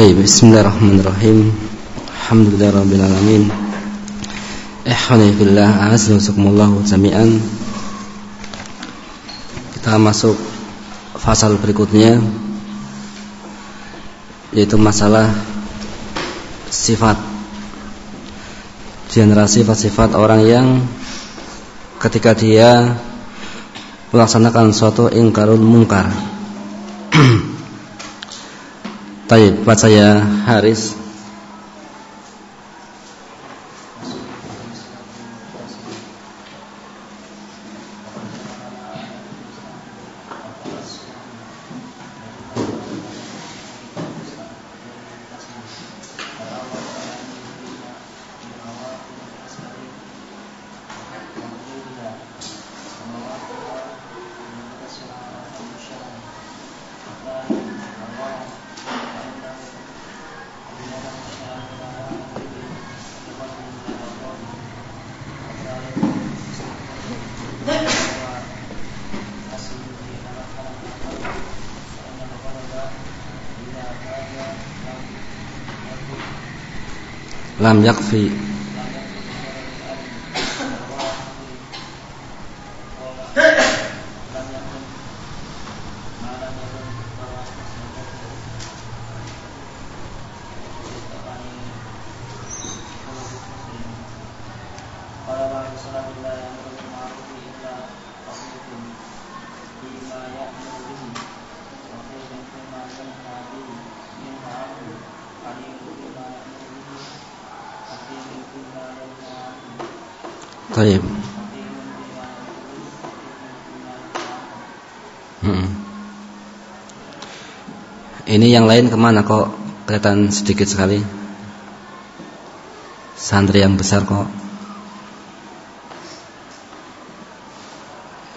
Baik, bismillahirrahmanirrahim. Alhamdulillahirabbil alamin. Ihwani fillah, a'azzakumullah jami'an. Kita masuk fasal berikutnya yaitu masalah sifat generasi sifat-sifat orang yang ketika dia melaksanakan suatu ingkarul mungkar Taib, buat saya Haris lam yakfi Taib. Hmm. Ini yang lain ke mana kok kelihatan sedikit sekali? Santri yang besar kok.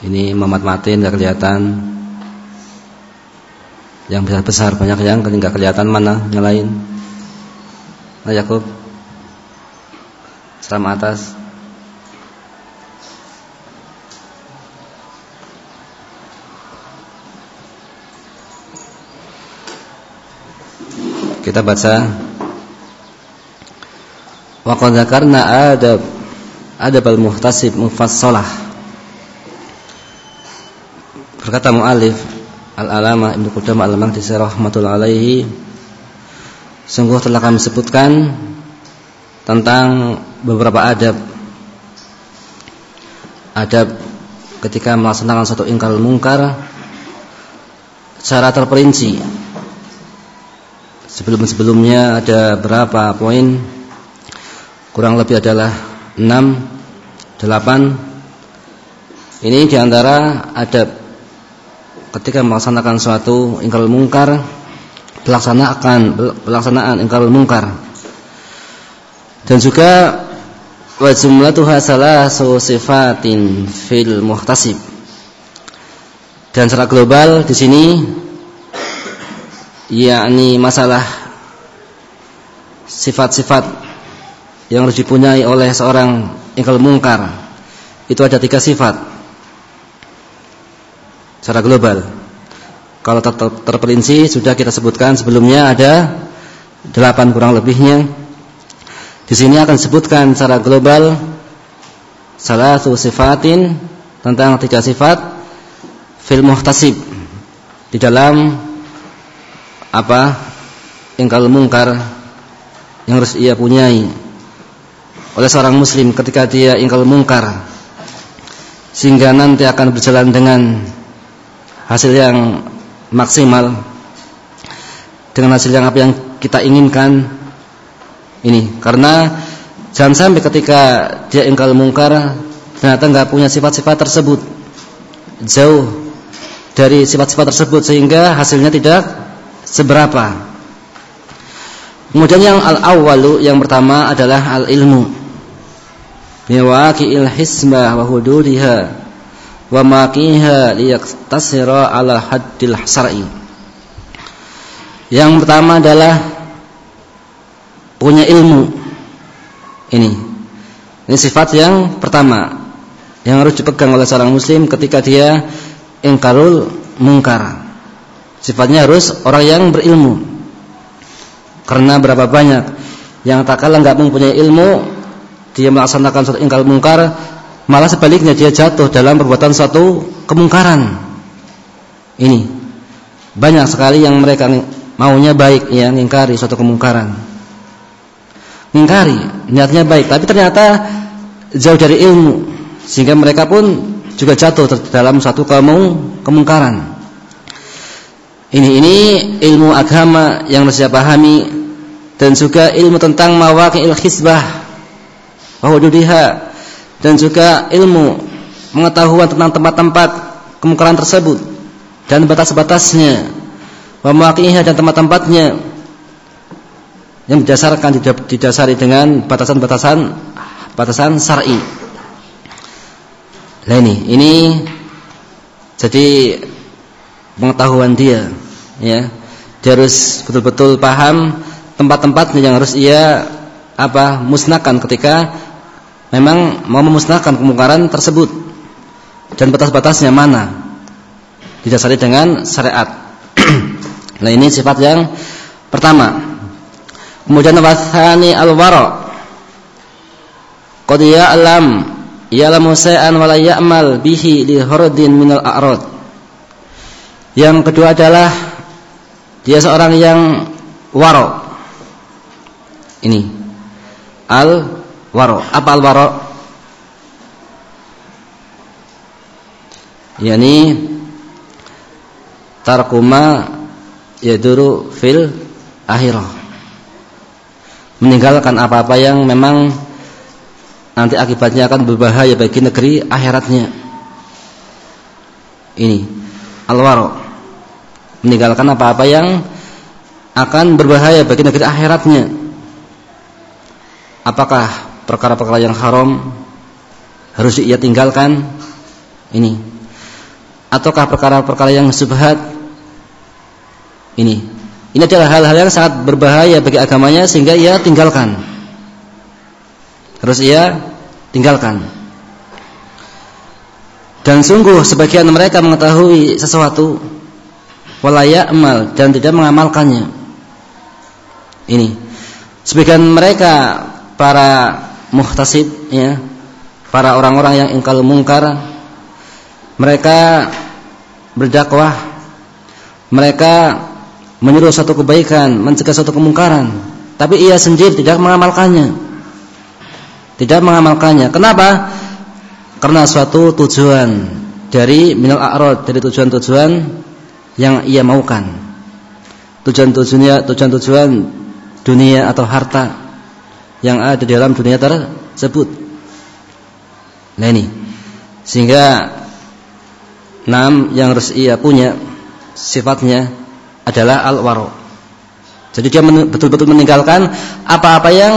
Ini Mamat Matin nggak kelihatan. Yang besar besar banyak yang nggak kelihatan mana yang lain. Nah Yakub. Salam atas. Kita baca. Wa qad dzakarna adab adab al-muhtasib mufassalah. Berkata muallif Al-Alamah Ibnu Qudamah Al-Maqdisi rahmatullah alaihi. Sungguh telah kami sebutkan tentang beberapa adab. Adab ketika melaksanakan satu ingkar mungkar secara terperinci Sebelum-sebelumnya ada berapa poin? Kurang lebih adalah 6 8 Ini di antara ada ketika melaksanakan suatu ingkar mungkar pelaksanaan pelaksanaan ingkar mungkar. Dan juga wa jumlatuha salasu sifatin fil muhtasib. Dan secara global di sini yakni masalah sifat-sifat yang harus dipunyai oleh seorang ingkar mungkar. Itu ada tiga sifat secara global. Kalau ter ter terperinci sudah kita sebutkan sebelumnya ada delapan kurang lebihnya. Di sini akan disebutkan secara global salah satu sifatin tentang tiga sifat fil muhtasib di dalam apa? Ingkar mungkar yang harus ia punyai. Oleh seorang muslim ketika dia ingkar mungkar sehingga nanti akan berjalan dengan hasil yang maksimal. Dengan hasil yang apa yang kita inginkan. Ini karena jangan sampai ketika dia ingkar mungkar ternyata nggak punya sifat-sifat tersebut. Jauh dari sifat-sifat tersebut sehingga hasilnya tidak seberapa. Kemudian yang al-awwalu yang pertama adalah al-ilmu. Biwaqi'il hisbah wa hududiha wa maqiha liyaktasira ala haddil syar'i. Yang pertama adalah punya ilmu. Ini. Ini sifat yang pertama yang harus dipegang oleh seorang muslim ketika dia ingkarul mungkar. Sifatnya harus orang yang berilmu. Karena berapa banyak yang tak kalah nggak mempunyai ilmu, dia melaksanakan suatu ingkar mungkar, malah sebaliknya dia jatuh dalam perbuatan suatu kemungkaran. Ini banyak sekali yang mereka maunya baik ya, mengingkari suatu kemungkaran. Mengingkari, niatnya baik, tapi ternyata jauh dari ilmu, sehingga mereka pun juga jatuh dalam suatu kemungkaran. Ini ini ilmu agama yang harus pahami dan juga ilmu tentang mawaqi'il khisbah wa hududiha dan juga ilmu pengetahuan tentang tempat-tempat kemungkaran tersebut dan batas-batasnya wa mawaqi'iha dan tempat-tempatnya yang didasarkan didasari dengan batasan-batasan batasan syar'i. Nah ini, ini jadi pengetahuan dia ya. Dia harus betul-betul paham tempat-tempat yang harus ia apa musnahkan ketika memang mau memusnahkan kemungkaran tersebut. Dan batas-batasnya mana? Didasari dengan syariat. Nah ini sifat yang pertama. Kemudian wasani al-wara. Qad ya'lam ya'lamu shay'an wa la ya'mal bihi li hurdin minal a'rad. Yang kedua adalah dia seorang yang waro. Ini al waro. Apa al waro? Yani tarkuma yaduru fil akhirah. Meninggalkan apa-apa yang memang nanti akibatnya akan berbahaya bagi negeri akhiratnya. Ini al-waro meninggalkan apa-apa yang akan berbahaya bagi negeri akhiratnya. Apakah perkara-perkara yang haram harus ia tinggalkan? Ini. Ataukah perkara-perkara yang subhat? Ini. Ini adalah hal-hal yang sangat berbahaya bagi agamanya sehingga ia tinggalkan. Harus ia tinggalkan. Dan sungguh sebagian mereka mengetahui sesuatu wala ya'mal dan tidak mengamalkannya. Ini. Sebagian mereka para muhtasib ya, para orang-orang yang ingkal mungkar mereka berdakwah mereka menyuruh satu kebaikan, mencegah satu kemungkaran, tapi ia sendiri tidak mengamalkannya. Tidak mengamalkannya. Kenapa? Karena suatu tujuan dari minal a'rad, dari tujuan-tujuan yang ia maukan. Tujuan-tujuannya tujuan-tujuan dunia atau harta yang ada di dalam dunia tersebut. Nah ini sehingga enam yang harus ia punya sifatnya adalah al-waro. Jadi dia betul-betul meninggalkan apa-apa yang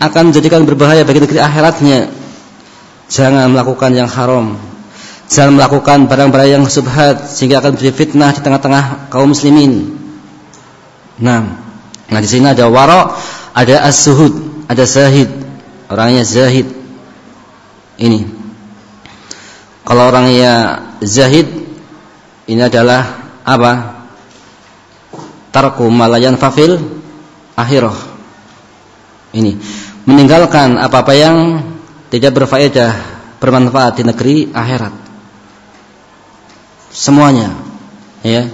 akan menjadikan berbahaya bagi negeri akhiratnya. Jangan melakukan yang haram, Jangan melakukan barang-barang yang subhat sehingga akan menjadi fitnah di tengah-tengah kaum muslimin. Nah, nah di sini ada wara, ada as-suhud, ada zahid. Orangnya zahid. Ini. Kalau orangnya zahid ini adalah apa? Tarku malayan fafil akhirah. Ini meninggalkan apa-apa yang tidak berfaedah, bermanfaat di negeri akhirat semuanya. Ya.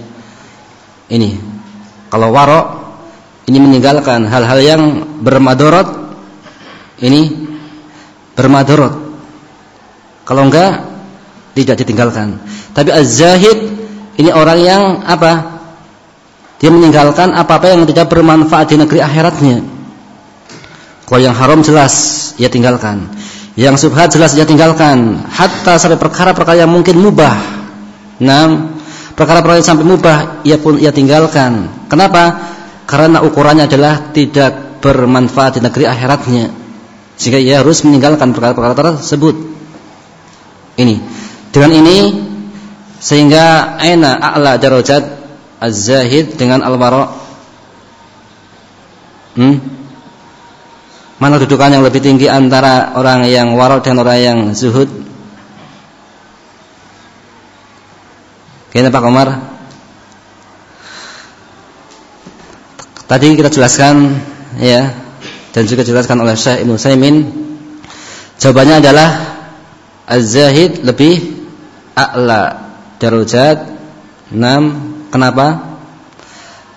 Ini. Kalau warok ini meninggalkan hal-hal yang bermadorot. Ini bermadorot. Kalau enggak tidak ditinggalkan. Tapi az-zahid ini orang yang apa? Dia meninggalkan apa-apa yang tidak bermanfaat di negeri akhiratnya. Kalau yang haram jelas ia tinggalkan. Yang subhat jelas ia tinggalkan. Hatta sampai perkara-perkara yang mungkin mubah Nah, perkara-perkara yang sampai mubah ia pun ia tinggalkan. Kenapa? Karena ukurannya adalah tidak bermanfaat di negeri akhiratnya. Sehingga ia harus meninggalkan perkara-perkara tersebut. Ini. Dengan ini sehingga aina a'la darajat az-zahid dengan al-wara. Hmm? Mana kedudukan yang lebih tinggi antara orang yang wara dan orang yang zuhud? Kayaknya Pak Komar. Tadi kita jelaskan ya dan juga dijelaskan oleh Syekh Ibnu Saimin jawabannya adalah az-zahid lebih a'la darajat 6 kenapa?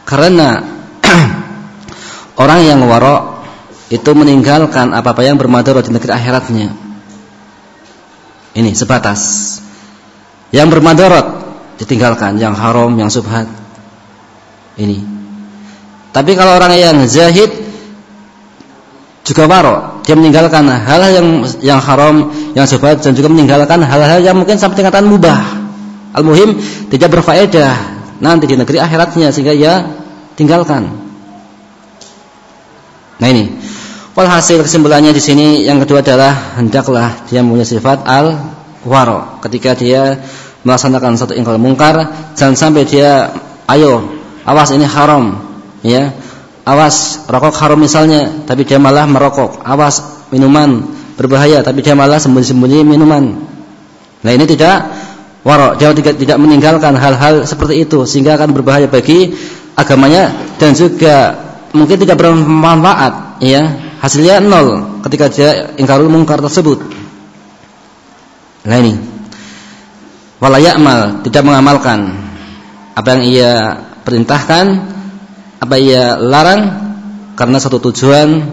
Karena orang yang warok itu meninggalkan apa-apa yang bermadarat di negeri akhiratnya. Ini sebatas. Yang bermadarat ditinggalkan yang haram yang subhat. Ini. Tapi kalau orang yang zahid juga waro dia meninggalkan hal-hal yang yang haram yang subhat dan juga meninggalkan hal-hal yang mungkin sampai tingkatan mubah. Al-muhim tidak berfaedah nanti di negeri akhiratnya sehingga ia tinggalkan. Nah ini. Walhasil kesimpulannya di sini yang kedua adalah hendaklah dia punya sifat al-waro. Ketika dia melaksanakan satu ingkar mungkar jangan sampai dia ayo awas ini haram ya Awas rokok haram misalnya, tapi dia malah merokok. Awas minuman berbahaya, tapi dia malah sembunyi-sembunyi minuman. Nah ini tidak warok, dia tidak, tidak meninggalkan hal-hal seperti itu sehingga akan berbahaya bagi agamanya dan juga mungkin tidak bermanfaat. Ya, hasilnya nol ketika dia ingkarul mungkar tersebut. Nah ini walayamal tidak mengamalkan apa yang ia perintahkan apa ia larang karena satu tujuan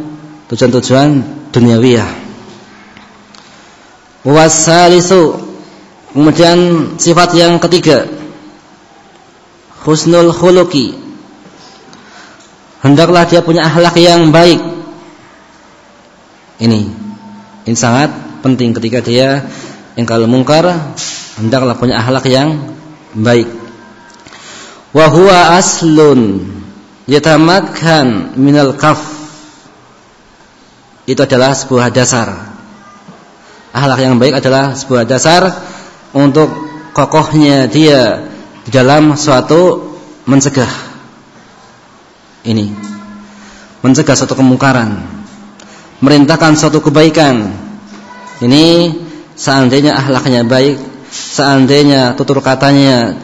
tujuan-tujuan duniawiyah. Wasalisu kemudian sifat yang ketiga husnul khuluqi hendaklah dia punya akhlak yang baik. Ini ini sangat penting ketika dia kalau mungkar hendaklah punya akhlak yang baik. Wa huwa aslun yatamakkan minal kaf. Itu adalah sebuah dasar. Akhlak yang baik adalah sebuah dasar untuk kokohnya dia di dalam suatu mencegah ini. Mencegah suatu kemungkaran. Merintahkan suatu kebaikan. Ini seandainya akhlaknya baik seandainya tutur katanya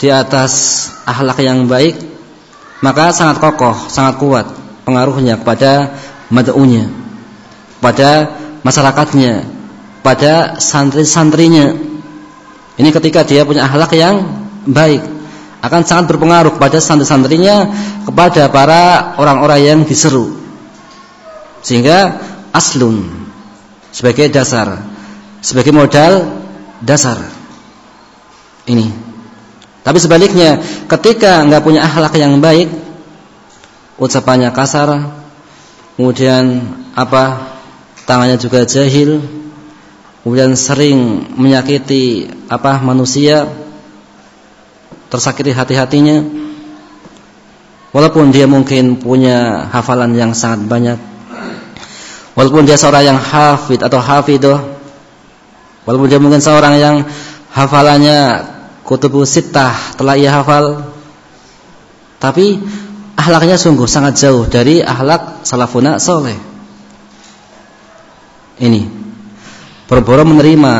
di atas akhlak yang baik maka sangat kokoh, sangat kuat pengaruhnya kepada mad'unya, pada masyarakatnya, pada santri-santrinya. Ini ketika dia punya akhlak yang baik, akan sangat berpengaruh kepada santri-santrinya, kepada para orang-orang yang diseru. Sehingga aslun sebagai dasar, sebagai modal dasar. Ini tapi sebaliknya, ketika nggak punya akhlak yang baik, ucapannya kasar, kemudian apa tangannya juga jahil, kemudian sering menyakiti apa manusia, tersakiti hati-hatinya, walaupun dia mungkin punya hafalan yang sangat banyak, walaupun dia seorang yang hafid atau hafidoh, walaupun dia mungkin seorang yang hafalannya kutubu sittah telah ia hafal. Tapi ahlaknya sungguh sangat jauh dari ahlak salafuna soleh. Ini. Berboro menerima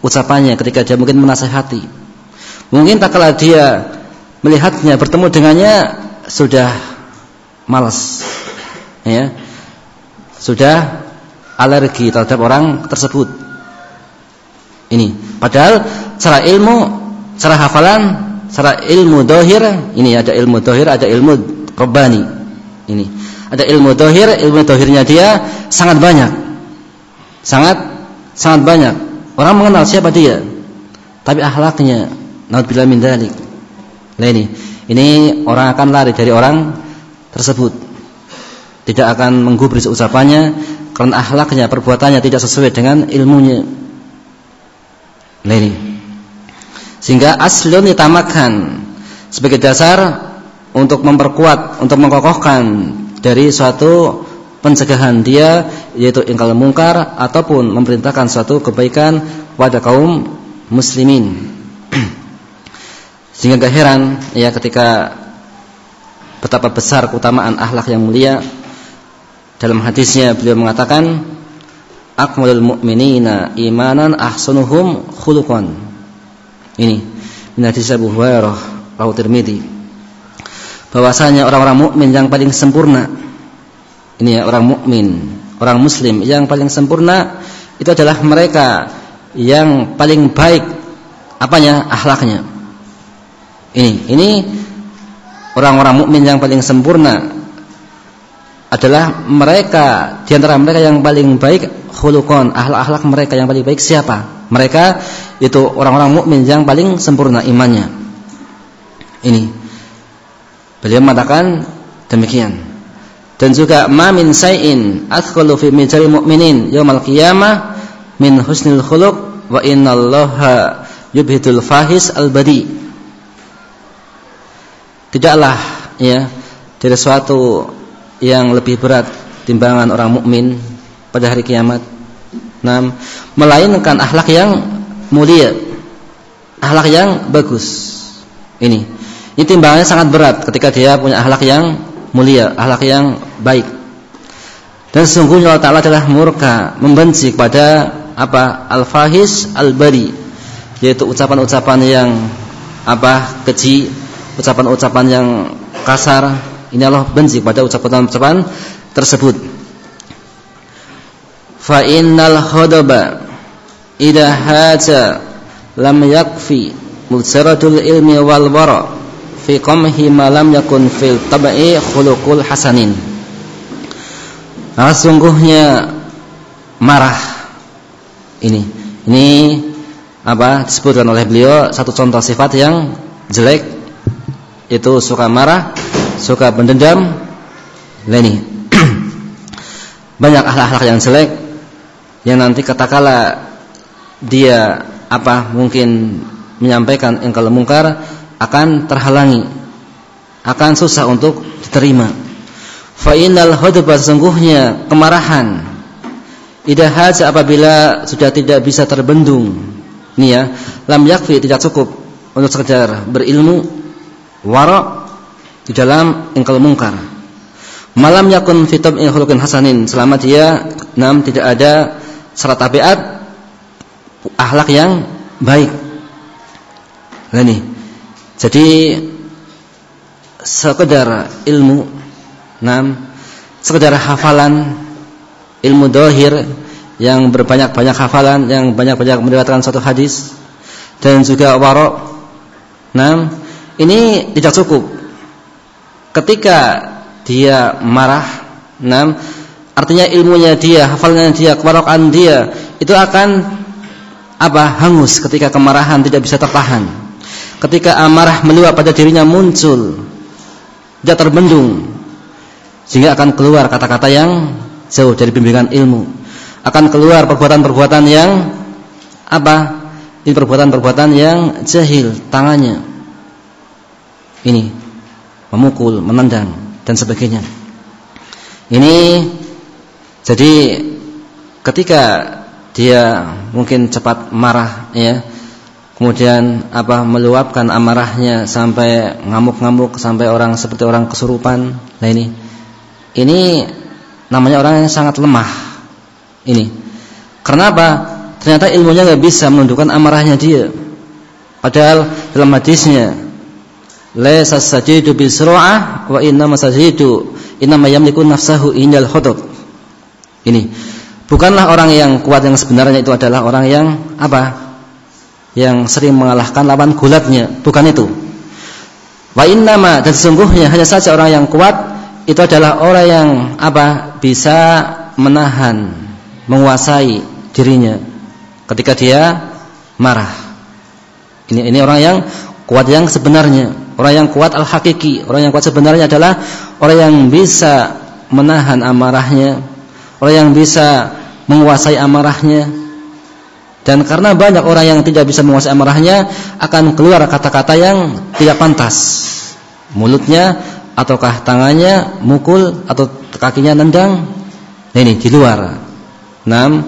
ucapannya ketika dia mungkin menasehati. Mungkin tak kala dia melihatnya bertemu dengannya sudah malas ya. Sudah alergi terhadap orang tersebut ini padahal secara ilmu secara hafalan, secara ilmu dohir, ini ada ilmu dohir, ada ilmu robani. Ini ada ilmu dohir, ilmu dohirnya dia sangat banyak, sangat sangat banyak. Orang mengenal siapa dia, tapi akhlaknya, naudzubillah min dalik. Nah ini, ini orang akan lari dari orang tersebut. Tidak akan menggubris ucapannya karena akhlaknya, perbuatannya tidak sesuai dengan ilmunya. Ini. Sehingga aslun ditamakan sebagai dasar untuk memperkuat, untuk mengkokohkan dari suatu pencegahan dia yaitu ingkar mungkar ataupun memerintahkan suatu kebaikan kepada kaum muslimin. Sehingga gak heran ya ketika betapa besar keutamaan akhlak yang mulia dalam hadisnya beliau mengatakan akmalul mu'minina imanan ahsanuhum khuluqan ini min hadis Abu Hurairah rawi Tirmizi. bahwasanya orang-orang mukmin yang paling sempurna ini ya orang mukmin, orang muslim yang paling sempurna itu adalah mereka yang paling baik apanya akhlaknya. Ini, ini orang-orang mukmin yang paling sempurna adalah mereka di antara mereka yang paling baik khuluqan, akhlak-akhlak mereka yang paling baik siapa? Mereka itu orang-orang mukmin yang paling sempurna imannya. Ini. Beliau mengatakan demikian. Dan juga ma min say'in athqalu fi mizanil mu'minin yaumal qiyamah min husnil khuluq wa innallaha yubhidul fahis al badi. Tidaklah ya dari suatu yang lebih berat timbangan orang mukmin pada hari kiamat. Nam, melainkan akhlak yang mulia, akhlak yang bagus. Ini, ini timbangannya sangat berat ketika dia punya akhlak yang mulia, akhlak yang baik. Dan sesungguhnya Allah Taala adalah murka, membenci kepada apa? Al-fahis al-bari, yaitu ucapan-ucapan yang apa? keji, ucapan-ucapan yang kasar. Ini Allah benci kepada ucapan-ucapan tersebut. Fa innal khadaba idza haja lam yakfi mutsaratul ilmi wal wara' fi qamhi ma lam yakun fil tabai khuluqul hasanin. Nah, sungguhnya marah ini. Ini apa disebutkan oleh beliau satu contoh sifat yang jelek itu suka marah, suka mendendam. Nah banyak akhlak-akhlak yang jelek yang nanti katakanlah dia apa mungkin menyampaikan yang kalau mungkar akan terhalangi akan susah untuk diterima. Fa innal hudba sungguhnya kemarahan. Idza haja apabila sudah tidak bisa terbendung. Ini ya lam yakfi tidak cukup untuk sekedar berilmu. Wara di dalam engkau mungkar malam yakun fitab in khuluqin hasanin selama dia enam tidak ada syarat tabiat akhlak yang baik nah ini jadi sekedar ilmu, enam, sekedar hafalan ilmu dohir yang berbanyak-banyak hafalan, yang banyak-banyak mendapatkan satu hadis dan juga warok. Enam, ini tidak cukup. Ketika dia marah, enam, artinya ilmunya dia, hafalannya dia, kewarokan dia itu akan apa? hangus ketika kemarahan tidak bisa tertahan. Ketika amarah meluap pada dirinya muncul tidak terbendung sehingga akan keluar kata-kata yang jauh dari bimbingan ilmu. Akan keluar perbuatan-perbuatan yang apa ini perbuatan-perbuatan yang jahil tangannya. Ini memukul, menendang dan sebagainya. Ini jadi ketika dia mungkin cepat marah ya kemudian apa meluapkan amarahnya sampai ngamuk-ngamuk sampai orang seperti orang kesurupan nah ini ini namanya orang yang sangat lemah ini. Karena apa ternyata ilmunya nggak bisa menundukkan amarahnya dia. Padahal dalam hadisnya laisa sajidu bisra'ah wa inna masajidu inna yamliku nafsahu ini bukanlah orang yang kuat yang sebenarnya itu adalah orang yang apa yang sering mengalahkan lawan gulatnya, bukan itu. Wa innama dan sesungguhnya hanya saja orang yang kuat itu adalah orang yang apa? bisa menahan, menguasai dirinya ketika dia marah. Ini ini orang yang kuat yang sebenarnya, orang yang kuat al-hakiki, orang yang kuat sebenarnya adalah orang yang bisa menahan amarahnya, orang yang bisa menguasai amarahnya, dan karena banyak orang yang tidak bisa menguasai amarahnya akan keluar kata-kata yang tidak pantas. Mulutnya ataukah tangannya mukul atau kakinya nendang. Nah ini di luar. Enam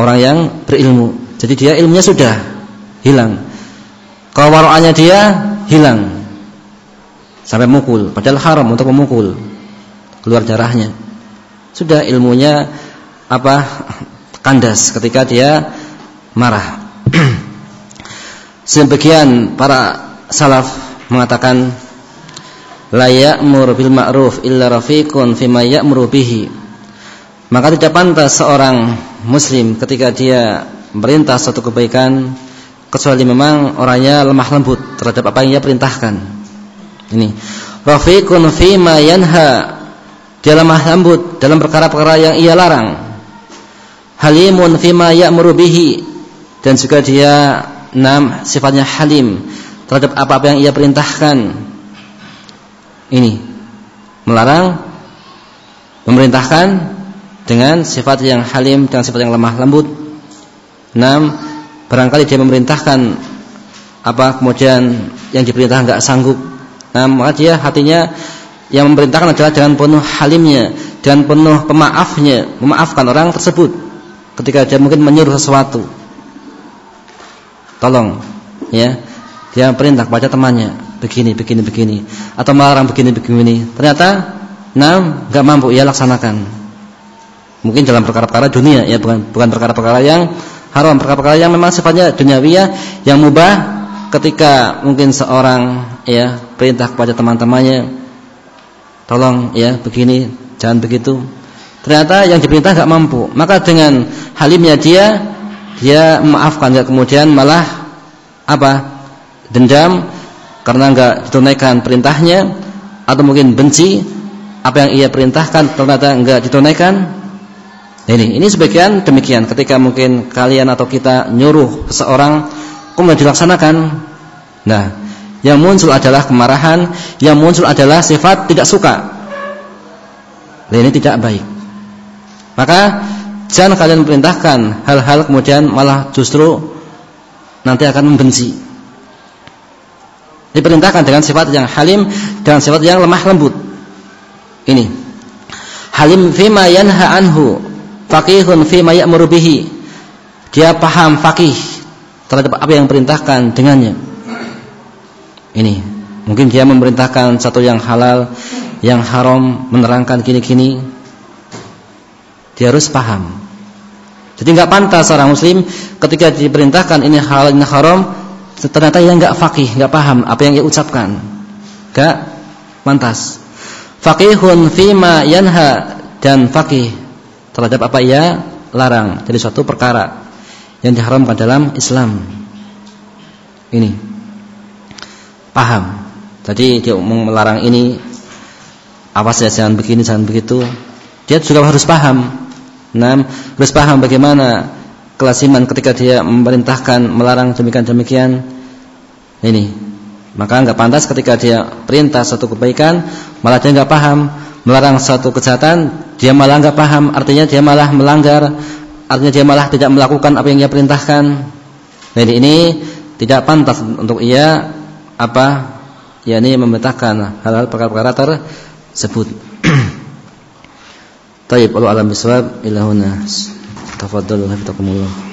orang yang berilmu. Jadi dia ilmunya sudah hilang. Kewaroannya dia hilang. Sampai mukul, padahal haram untuk memukul. Keluar darahnya. Sudah ilmunya apa? kandas ketika dia marah. Sebagian para salaf mengatakan la ya'mur bil ma'ruf illa rafiqun fima ya'muru bihi maka tidak pantas seorang muslim ketika dia merintah suatu kebaikan kecuali memang orangnya lemah lembut terhadap apa yang ia perintahkan ini. Rafiqun fima yanha. Dia lemah lembut dalam perkara-perkara yang ia larang. Halimun fima ya'muru bihi. Dan juga dia enam sifatnya halim terhadap apa-apa yang ia perintahkan. Ini. Melarang memerintahkan dengan sifat yang halim dengan sifat yang lemah lembut. Enam, barangkali dia memerintahkan apa kemudian yang diperintahkan enggak sanggup. Nah, maka dia hatinya yang memerintahkan adalah dengan penuh halimnya, dengan penuh pemaafnya, memaafkan orang tersebut ketika dia mungkin menyuruh sesuatu. Tolong, ya. Dia perintah kepada temannya, begini, begini, begini, atau melarang begini, begini. Ternyata, nah, nggak mampu ia laksanakan. Mungkin dalam perkara-perkara dunia, ya bukan bukan perkara-perkara yang haram, perkara-perkara yang memang sifatnya duniawi yang mubah. Ketika mungkin seorang ya perintah kepada teman-temannya, tolong ya begini, jangan begitu. Ternyata yang diperintah nggak mampu, maka dengan halimnya dia, dia memaafkan, kemudian malah apa? Dendam karena enggak ditunaikan perintahnya atau mungkin benci apa yang ia perintahkan ternyata enggak ditunaikan ini ini sebagian demikian ketika mungkin kalian atau kita nyuruh seseorang kemudian dilaksanakan nah yang muncul adalah kemarahan yang muncul adalah sifat tidak suka nah, ini tidak baik maka jangan kalian perintahkan hal-hal kemudian malah justru nanti akan membenci Diperintahkan dengan sifat yang halim dengan sifat yang lemah lembut. Ini. Halim fima yanha anhu, faqihun fima ya'muru bihi. Dia paham faqih terhadap apa yang perintahkan dengannya. Ini. Mungkin dia memerintahkan satu yang halal, yang haram, menerangkan gini-gini. Dia harus paham. Jadi nggak pantas seorang muslim ketika diperintahkan ini halal ini haram ternyata ia enggak fakih, enggak paham apa yang ia ucapkan. Enggak pantas. Faqihun fima yanha dan fakih terhadap apa ia larang. Jadi suatu perkara yang diharamkan dalam Islam. Ini. Paham. Jadi dia melarang ini apa saja jangan begini, jangan begitu. Dia juga harus paham. Nah, harus paham bagaimana kelasiman ketika dia memerintahkan melarang demikian-demikian ini maka nggak pantas ketika dia perintah satu kebaikan malah dia nggak paham melarang satu kejahatan dia malah nggak paham artinya dia malah melanggar artinya dia malah tidak melakukan apa yang dia perintahkan jadi ini tidak pantas untuk ia apa? Yakni memerintahkan hal-hal perkara-perkara tersebut. Taib Allah alam bisawab ilahuna tafadhalu hafizakumullah